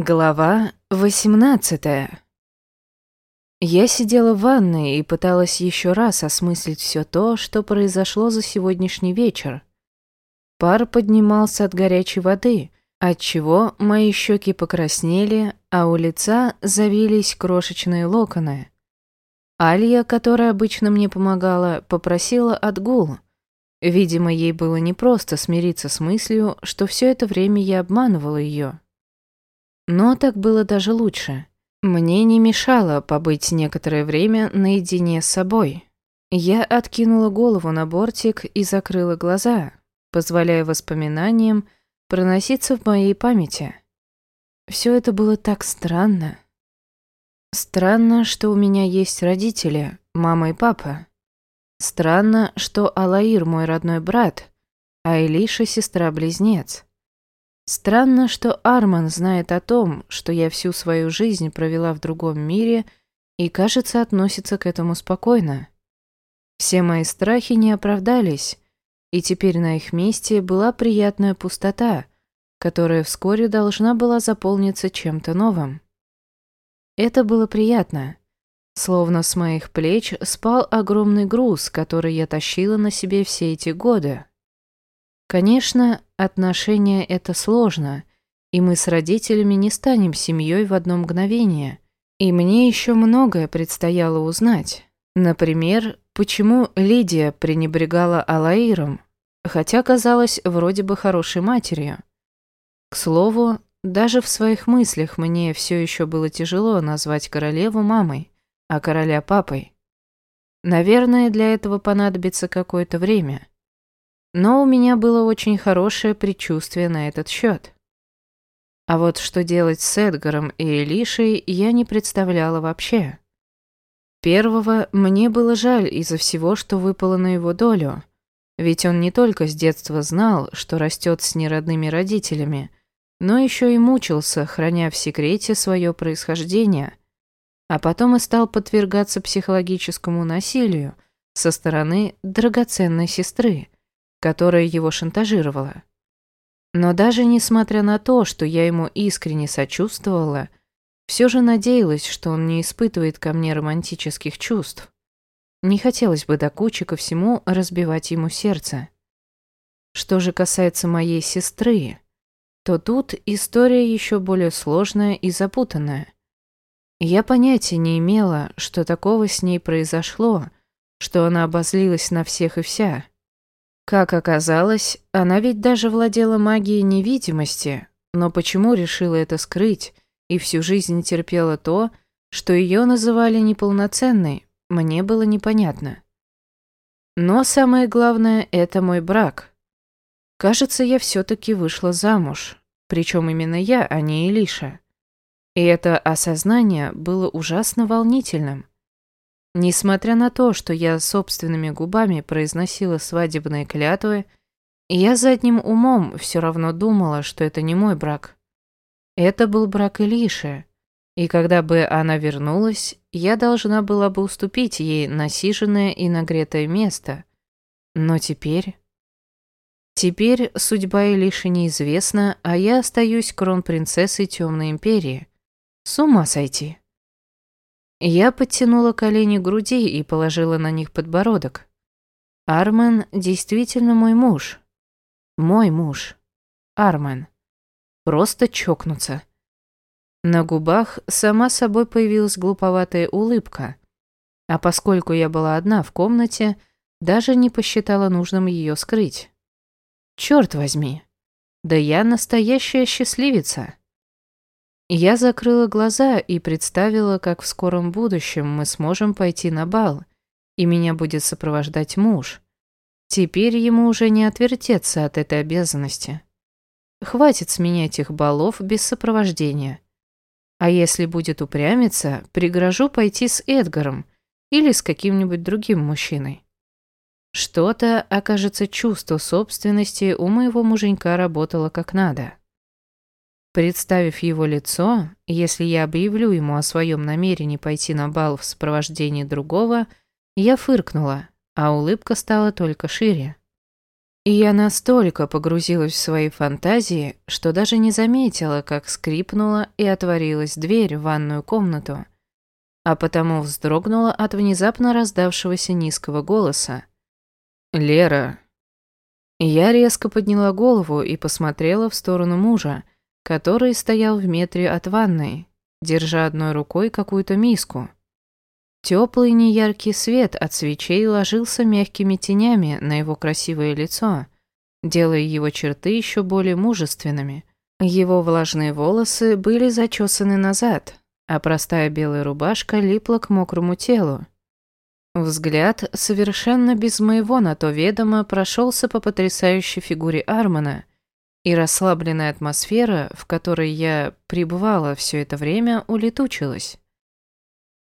Глава 18 Я сидела в ванной и пыталась еще раз осмыслить все то, что произошло за сегодняшний вечер. Пар поднимался от горячей воды, отчего мои щеки покраснели, а у лица завились крошечные локоны. Алия, которая обычно мне помогала, попросила отгул. Видимо, ей было непросто смириться с мыслью, что все это время я обманывала ее. Но так было даже лучше. Мне не мешало побыть некоторое время наедине с собой. Я откинула голову на бортик и закрыла глаза, позволяя воспоминаниям проноситься в моей памяти. Все это было так странно. Странно, что у меня есть родители, мама и папа. Странно, что Алаир мой родной брат, а Элиша сестра-близнец. Странно, что Арман знает о том, что я всю свою жизнь провела в другом мире и, кажется, относится к этому спокойно. Все мои страхи не оправдались, и теперь на их месте была приятная пустота, которая вскоре должна была заполниться чем-то новым. Это было приятно. Словно с моих плеч спал огромный груз, который я тащила на себе все эти годы. Конечно, отношения — это сложно, и мы с родителями не станем семьей в одно мгновение. И мне еще многое предстояло узнать. Например, почему Лидия пренебрегала Алаиром, хотя казалась вроде бы хорошей матерью. К слову, даже в своих мыслях мне все еще было тяжело назвать королеву мамой, а короля папой. Наверное, для этого понадобится какое-то время. Но у меня было очень хорошее предчувствие на этот счет. А вот что делать с Эдгаром и Элишей я не представляла вообще. Первого мне было жаль из-за всего, что выпало на его долю. Ведь он не только с детства знал, что растет с неродными родителями, но еще и мучился, храня в секрете свое происхождение, а потом и стал подвергаться психологическому насилию со стороны драгоценной сестры – которая его шантажировала. Но даже несмотря на то, что я ему искренне сочувствовала, все же надеялась, что он не испытывает ко мне романтических чувств. Не хотелось бы до кучи ко всему разбивать ему сердце. Что же касается моей сестры, то тут история еще более сложная и запутанная. Я понятия не имела, что такого с ней произошло, что она обозлилась на всех и вся. Как оказалось, она ведь даже владела магией невидимости, но почему решила это скрыть и всю жизнь терпела то, что ее называли неполноценной, мне было непонятно. Но самое главное – это мой брак. Кажется, я все-таки вышла замуж, причем именно я, а не Илиша. И это осознание было ужасно волнительным. Несмотря на то, что я собственными губами произносила свадебные клятвы, я задним умом все равно думала, что это не мой брак. Это был брак Илиши, и когда бы она вернулась, я должна была бы уступить ей насиженное и нагретое место. Но теперь... Теперь судьба Илиши неизвестна, а я остаюсь кронпринцессой Темной Империи. С ума сойти. Я подтянула колени к груди и положила на них подбородок. Армен действительно мой муж. Мой муж. Армен. Просто чокнуться. На губах сама собой появилась глуповатая улыбка. А поскольку я была одна в комнате, даже не посчитала нужным ее скрыть. Черт возьми. Да я настоящая счастливица. Я закрыла глаза и представила, как в скором будущем мы сможем пойти на бал, и меня будет сопровождать муж. Теперь ему уже не отвертеться от этой обязанности. Хватит с меня этих балов без сопровождения. А если будет упрямиться, пригрожу пойти с Эдгаром или с каким-нибудь другим мужчиной. Что-то, окажется, чувство собственности у моего муженька работало как надо. Представив его лицо, если я объявлю ему о своем намерении пойти на бал в сопровождении другого, я фыркнула, а улыбка стала только шире. И я настолько погрузилась в свои фантазии, что даже не заметила, как скрипнула и отворилась дверь в ванную комнату, а потому вздрогнула от внезапно раздавшегося низкого голоса. «Лера!» Я резко подняла голову и посмотрела в сторону мужа, который стоял в метре от ванной, держа одной рукой какую-то миску. Теплый неяркий свет от свечей ложился мягкими тенями на его красивое лицо, делая его черты еще более мужественными. Его влажные волосы были зачесаны назад, а простая белая рубашка липла к мокрому телу. Взгляд, совершенно без моего на то ведома, прошелся по потрясающей фигуре Армана, и расслабленная атмосфера, в которой я пребывала все это время, улетучилась.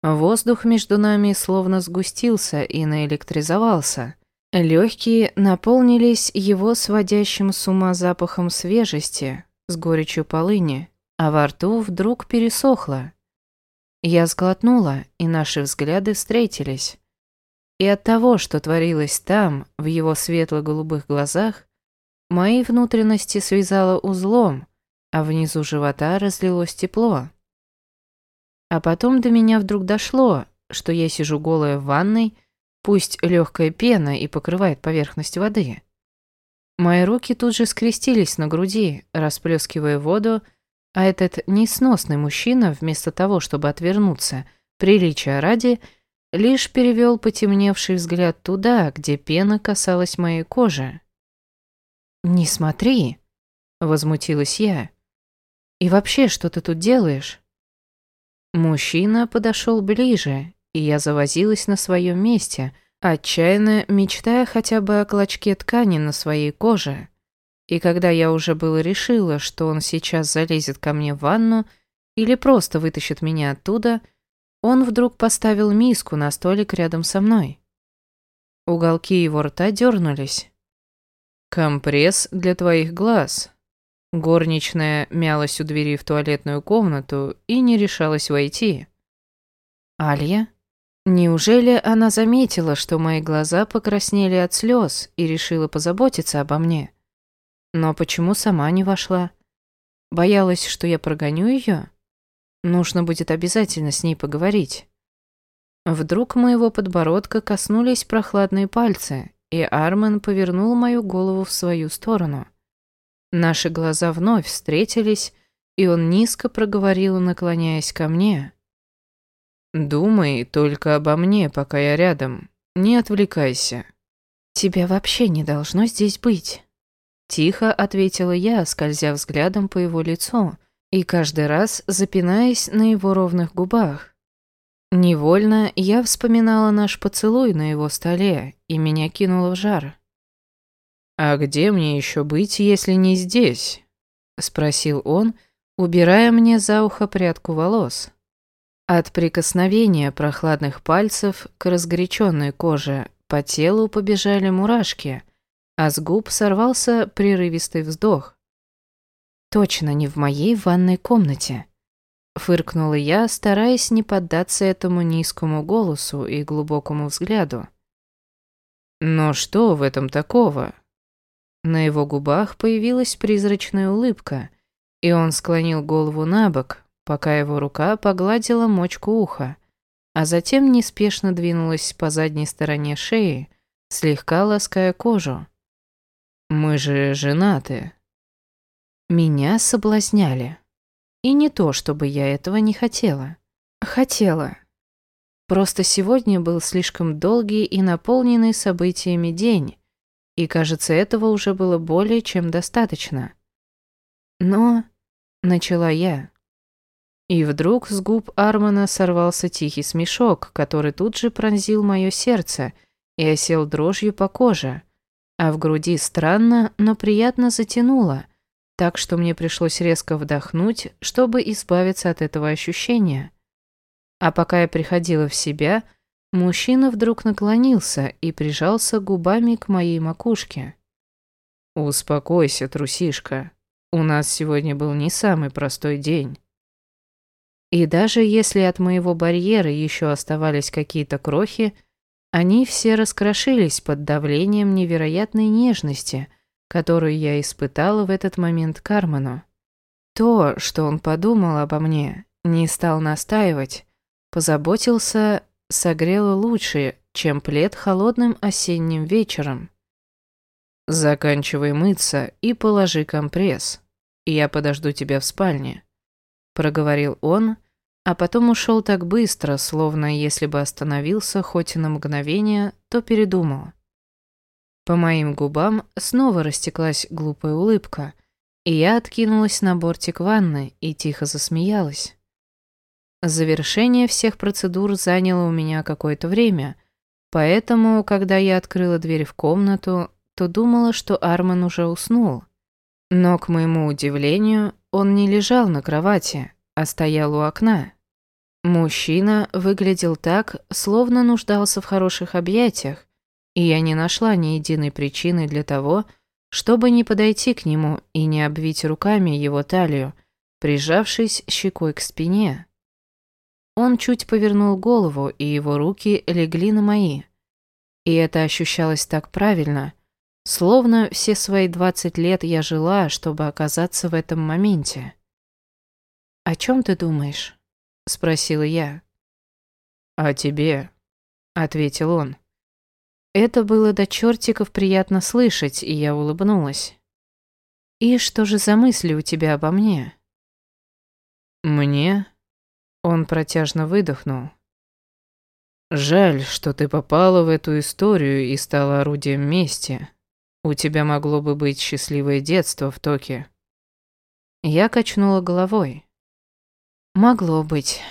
Воздух между нами словно сгустился и наэлектризовался. Легкие наполнились его сводящим с ума запахом свежести, с горечью полыни, а во рту вдруг пересохло. Я сглотнула, и наши взгляды встретились. И от того, что творилось там, в его светло-голубых глазах, мои внутренности связало узлом, а внизу живота разлилось тепло. А потом до меня вдруг дошло, что я сижу голая в ванной, пусть легкая пена и покрывает поверхность воды. Мои руки тут же скрестились на груди, расплескивая воду, а этот несносный мужчина, вместо того, чтобы отвернуться, приличия ради, лишь перевел потемневший взгляд туда, где пена касалась моей кожи. «Не смотри», — возмутилась я. «И вообще, что ты тут делаешь?» Мужчина подошел ближе, и я завозилась на своем месте, отчаянно мечтая хотя бы о клочке ткани на своей коже. И когда я уже было решила, что он сейчас залезет ко мне в ванну или просто вытащит меня оттуда, он вдруг поставил миску на столик рядом со мной. Уголки его рта дернулись. «Компресс для твоих глаз», Горничная мялась у двери в туалетную комнату и не решалась войти. Алья? Неужели она заметила, что мои глаза покраснели от слез и решила позаботиться обо мне? Но почему сама не вошла? Боялась, что я прогоню ее? Нужно будет обязательно с ней поговорить. Вдруг моего подбородка коснулись прохладные пальцы, и Армен повернул мою голову в свою сторону. Наши глаза вновь встретились, и он низко проговорил, наклоняясь ко мне. «Думай только обо мне, пока я рядом. Не отвлекайся». «Тебя вообще не должно здесь быть», — тихо ответила я, скользя взглядом по его лицу и каждый раз запинаясь на его ровных губах. Невольно я вспоминала наш поцелуй на его столе, и меня кинуло в жар. «А где мне еще быть, если не здесь?» — спросил он, убирая мне за ухо прядку волос. От прикосновения прохладных пальцев к разгоряченной коже по телу побежали мурашки, а с губ сорвался прерывистый вздох. «Точно не в моей ванной комнате», — фыркнула я, стараясь не поддаться этому низкому голосу и глубокому взгляду. «Но что в этом такого?» На его губах появилась призрачная улыбка, и он склонил голову на бок, пока его рука погладила мочку уха, а затем неспешно двинулась по задней стороне шеи, слегка лаская кожу. «Мы же женаты». Меня соблазняли. И не то, чтобы я этого не хотела. Хотела. Просто сегодня был слишком долгий и наполненный событиями день, и, кажется, этого уже было более чем достаточно. Но... Начала я. И вдруг с губ Армана сорвался тихий смешок, который тут же пронзил мое сердце и осел дрожью по коже, а в груди странно, но приятно затянуло, так что мне пришлось резко вдохнуть, чтобы избавиться от этого ощущения. А пока я приходила в себя, Мужчина вдруг наклонился и прижался губами к моей макушке. «Успокойся, трусишка. У нас сегодня был не самый простой день». И даже если от моего барьера еще оставались какие-то крохи, Они все раскрошились под давлением невероятной нежности, которую я испытала в этот момент Карману. То, что он подумал обо мне, не стал настаивать, позаботился, согрело лучше, чем плед холодным осенним вечером. «Заканчивай мыться и положи компресс. Я подожду тебя в спальне», — проговорил он, а потом ушел так быстро, словно если бы остановился хоть и на мгновение, то передумал. По моим губам снова растеклась глупая улыбка, и я откинулась на бортик ванны и тихо засмеялась. Завершение всех процедур заняло у меня какое-то время, поэтому, когда я открыла дверь в комнату, то думала, что Арман уже уснул. Но, к моему удивлению, он не лежал на кровати, а стоял у окна. Мужчина выглядел так, словно нуждался в хороших объятиях, и я не нашла ни единой причины для того, чтобы не подойти к нему и не обвить руками его талию, прижавшись щекой к спине. Он чуть повернул голову, и его руки легли на мои. И это ощущалось так правильно, словно все свои двадцать лет я жила, чтобы оказаться в этом моменте. «О чем ты думаешь?» — спросила я. «О тебе», — ответил он. Это было до чертиков приятно слышать, и я улыбнулась. «И что же за мысли у тебя обо мне?» «Мне?» Он протяжно выдохнул. «Жаль, что ты попала в эту историю и стала орудием мести. У тебя могло бы быть счастливое детство в Токе». Я качнула головой. «Могло быть.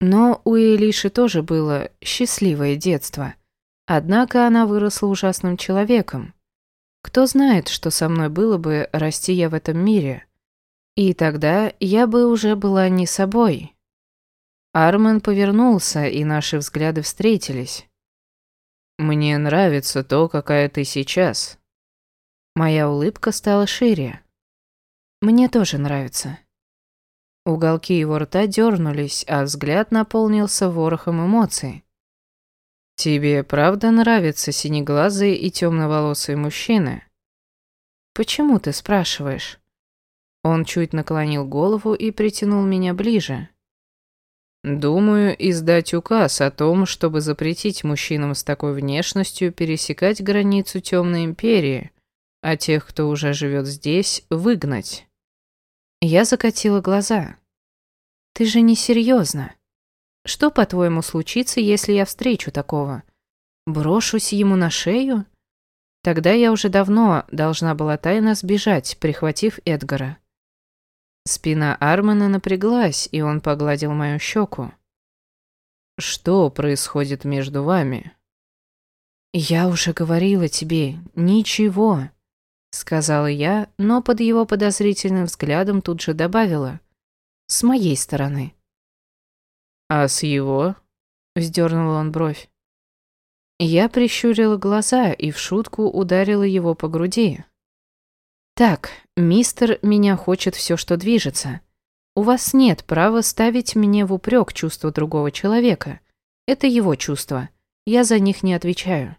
Но у Элиши тоже было счастливое детство. Однако она выросла ужасным человеком. Кто знает, что со мной было бы, расти я в этом мире. И тогда я бы уже была не собой». Армен повернулся, и наши взгляды встретились. «Мне нравится то, какая ты сейчас». Моя улыбка стала шире. «Мне тоже нравится». Уголки его рта дернулись, а взгляд наполнился ворохом эмоций. «Тебе правда нравятся синеглазые и темноволосые мужчины?» «Почему ты спрашиваешь?» Он чуть наклонил голову и притянул меня ближе. Думаю, издать указ о том, чтобы запретить мужчинам с такой внешностью пересекать границу Темной Империи, а тех, кто уже живет здесь, выгнать. Я закатила глаза. Ты же не серьезно. Что, по-твоему, случится, если я встречу такого? Брошусь ему на шею? Тогда я уже давно должна была тайно сбежать, прихватив Эдгара. Спина Армана напряглась, и он погладил мою щеку. «Что происходит между вами?» «Я уже говорила тебе, ничего», — сказала я, но под его подозрительным взглядом тут же добавила. «С моей стороны». «А с его?» — вздернул он бровь. Я прищурила глаза и в шутку ударила его по груди. «Так, мистер меня хочет все, что движется. У вас нет права ставить мне в упрек чувства другого человека. Это его чувства. Я за них не отвечаю».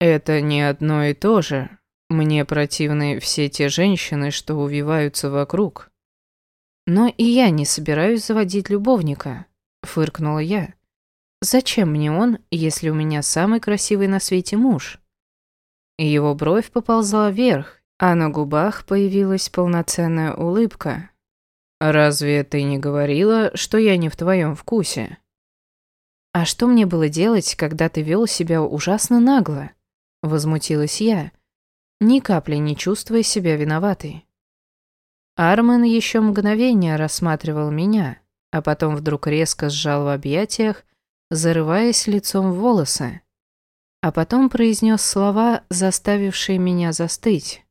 «Это не одно и то же. Мне противны все те женщины, что увиваются вокруг». «Но и я не собираюсь заводить любовника», — фыркнула я. «Зачем мне он, если у меня самый красивый на свете муж?» Его бровь поползла вверх, а на губах появилась полноценная улыбка. «Разве ты не говорила, что я не в твоем вкусе?» «А что мне было делать, когда ты вел себя ужасно нагло?» Возмутилась я, ни капли не чувствуя себя виноватой. Армен еще мгновение рассматривал меня, а потом вдруг резко сжал в объятиях, зарываясь лицом в волосы, а потом произнес слова, заставившие меня застыть.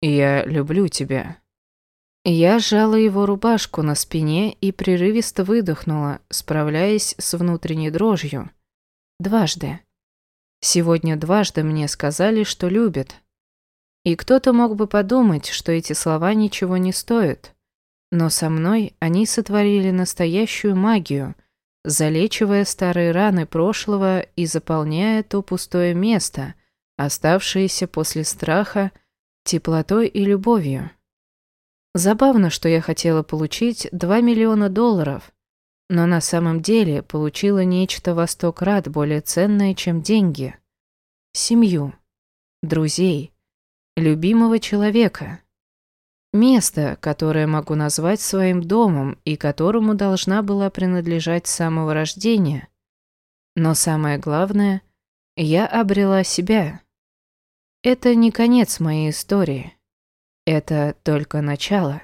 «Я люблю тебя». Я сжала его рубашку на спине и прерывисто выдохнула, справляясь с внутренней дрожью. Дважды. Сегодня дважды мне сказали, что любят. И кто-то мог бы подумать, что эти слова ничего не стоят. Но со мной они сотворили настоящую магию, залечивая старые раны прошлого и заполняя то пустое место, оставшееся после страха, теплотой и любовью. Забавно, что я хотела получить 2 миллиона долларов, но на самом деле получила нечто во сто крат более ценное, чем деньги. Семью, друзей, любимого человека. Место, которое могу назвать своим домом и которому должна была принадлежать с самого рождения. Но самое главное, я обрела себя. Это не конец моей истории. Это только начало.